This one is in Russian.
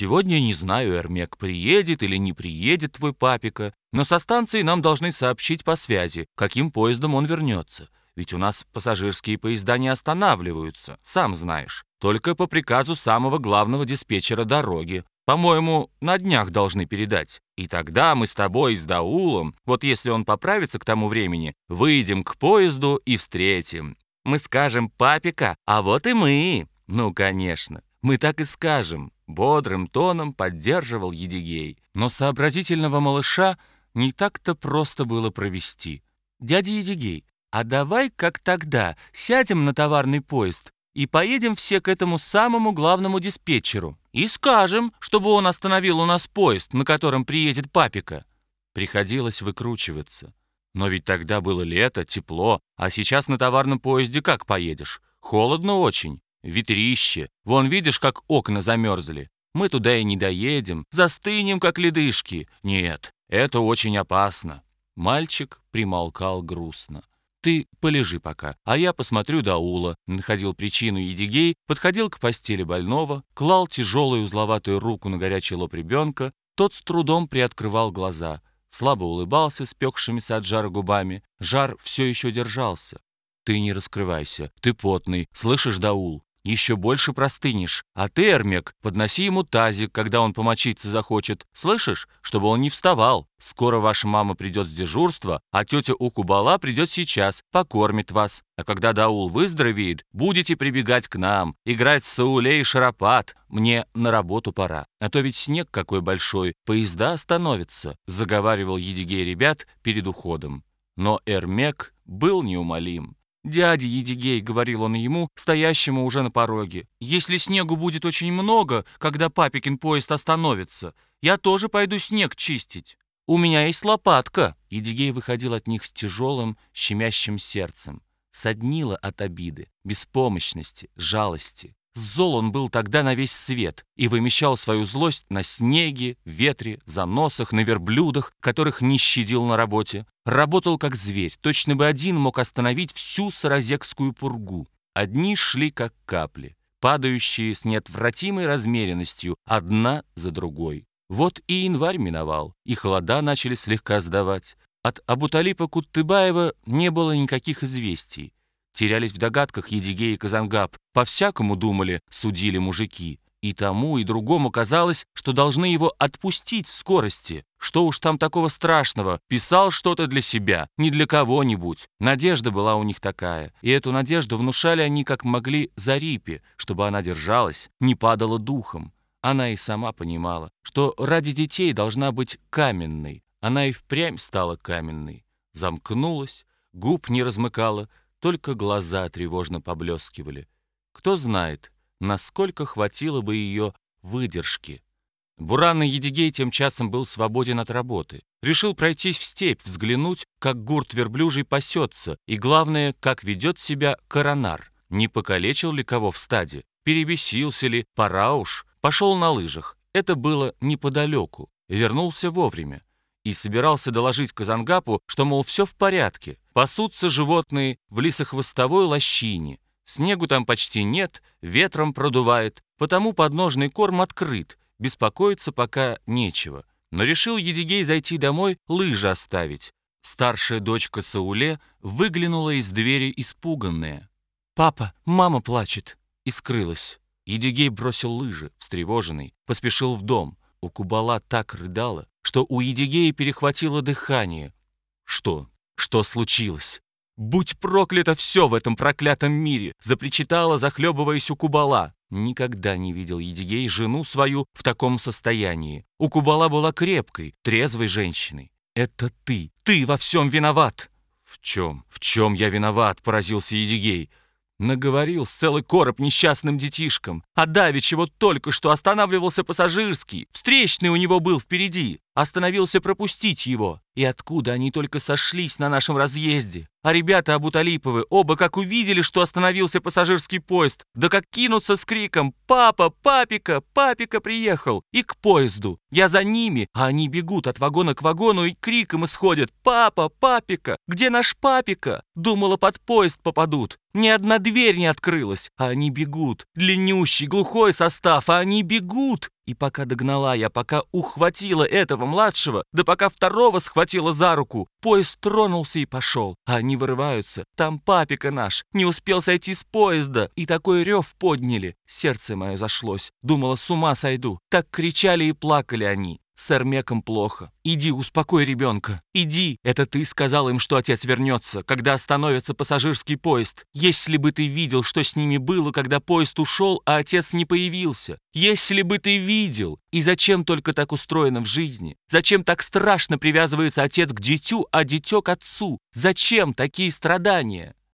Сегодня не знаю, Эрмек, приедет или не приедет твой папика, но со станции нам должны сообщить по связи, каким поездом он вернется. Ведь у нас пассажирские поезда не останавливаются, сам знаешь. Только по приказу самого главного диспетчера дороги. По-моему, на днях должны передать. И тогда мы с тобой с Даулом, вот если он поправится к тому времени, выйдем к поезду и встретим. Мы скажем «папика», а вот и мы. Ну, конечно, мы так и скажем. Бодрым тоном поддерживал Едигей. Но сообразительного малыша не так-то просто было провести. «Дядя Едигей, а давай, как тогда, сядем на товарный поезд и поедем все к этому самому главному диспетчеру и скажем, чтобы он остановил у нас поезд, на котором приедет папика». Приходилось выкручиваться. Но ведь тогда было лето, тепло, а сейчас на товарном поезде как поедешь? Холодно очень. Ветрище. Вон видишь, как окна замерзли. Мы туда и не доедем, застынем, как ледышки. Нет, это очень опасно». Мальчик примолкал грустно. «Ты полежи пока, а я посмотрю Даула», находил причину Едигей, подходил к постели больного, клал тяжелую узловатую руку на горячий лоб ребенка, тот с трудом приоткрывал глаза, слабо улыбался спекшимися от жара губами, жар все еще держался. «Ты не раскрывайся, ты потный, слышишь, Даул? Еще больше простынешь. А ты, Эрмек, подноси ему тазик, когда он помочиться захочет. Слышишь? Чтобы он не вставал. Скоро ваша мама придет с дежурства, а тетя Укубала придет сейчас, покормит вас. А когда Даул выздоровеет, будете прибегать к нам, играть с Саулей и Шарапат. Мне на работу пора. А то ведь снег какой большой, поезда остановятся», заговаривал Едигей ребят перед уходом. Но Эрмек был неумолим. «Дядя Едигей», — говорил он ему, стоящему уже на пороге, «если снегу будет очень много, когда папикин поезд остановится, я тоже пойду снег чистить. У меня есть лопатка». Едигей выходил от них с тяжелым, щемящим сердцем. Соднило от обиды, беспомощности, жалости. Зол он был тогда на весь свет и вымещал свою злость на снеге, ветре, заносах, на верблюдах, которых не щадил на работе. Работал как зверь, точно бы один мог остановить всю саразекскую пургу. Одни шли как капли, падающие с неотвратимой размеренностью, одна за другой. Вот и январь миновал, и холода начали слегка сдавать. От Абуталипа Куттыбаева не было никаких известий. Терялись в догадках Едигей и Казангаб. По-всякому думали, судили мужики. И тому, и другому казалось, что должны его отпустить в скорости. Что уж там такого страшного, писал что-то для себя, не для кого-нибудь. Надежда была у них такая, и эту надежду внушали они как могли Зарипе, чтобы она держалась, не падала духом. Она и сама понимала, что ради детей должна быть каменной. Она и впрямь стала каменной. Замкнулась, губ не размыкала, только глаза тревожно поблескивали. Кто знает, насколько хватило бы ее выдержки. Буран Едигей тем часом был свободен от работы. Решил пройтись в степь, взглянуть, как гурт верблюжий пасется, и, главное, как ведет себя коронар. Не покалечил ли кого в стаде? Перебесился ли? Пора уж. Пошел на лыжах. Это было неподалеку. Вернулся вовремя и собирался доложить Казангапу, что, мол, все в порядке. Пасутся животные в лисохвостовой лощине. Снегу там почти нет, ветром продувает, потому подножный корм открыт, беспокоиться пока нечего. Но решил Едигей зайти домой лыжи оставить. Старшая дочка Сауле выглянула из двери испуганная. «Папа, мама плачет!» и скрылась. Едигей бросил лыжи, встревоженный, поспешил в дом. У Кубала так рыдала, что у Едигея перехватило дыхание. Что? Что случилось? «Будь проклято все в этом проклятом мире!» запричитала, захлебываясь у Кубала. Никогда не видел Едигей жену свою в таком состоянии. У Кубала была крепкой, трезвой женщиной. «Это ты! Ты во всем виноват!» «В чем? В чем я виноват?» — поразился Едигей. Наговорил с целый короб несчастным детишкам. А давеча вот только что останавливался пассажирский. Встречный у него был впереди. Остановился пропустить его. И откуда они только сошлись на нашем разъезде? А ребята Абуталиповы оба как увидели, что остановился пассажирский поезд, да как кинутся с криком «Папа! Папика! Папика приехал!» и к поезду. Я за ними, а они бегут от вагона к вагону и криком исходят «Папа! Папика! Где наш папика?» Думала, под поезд попадут. Ни одна дверь не открылась, а они бегут. Длиннющий, глухой состав, а они бегут. И пока догнала я, пока ухватила этого младшего, да пока второго схватила за руку, поезд тронулся и пошел. А они вырываются. Там папика наш, не успел сойти с поезда, и такой рев подняли. Сердце мое зашлось. Думала, с ума сойду. Так кричали и плакали они. С Эрмеком плохо. Иди, успокой ребенка. Иди. Это ты сказал им, что отец вернется, когда остановится пассажирский поезд. Если бы ты видел, что с ними было, когда поезд ушел, а отец не появился. Если бы ты видел. И зачем только так устроено в жизни? Зачем так страшно привязывается отец к дитю, а дитё к отцу? Зачем такие страдания?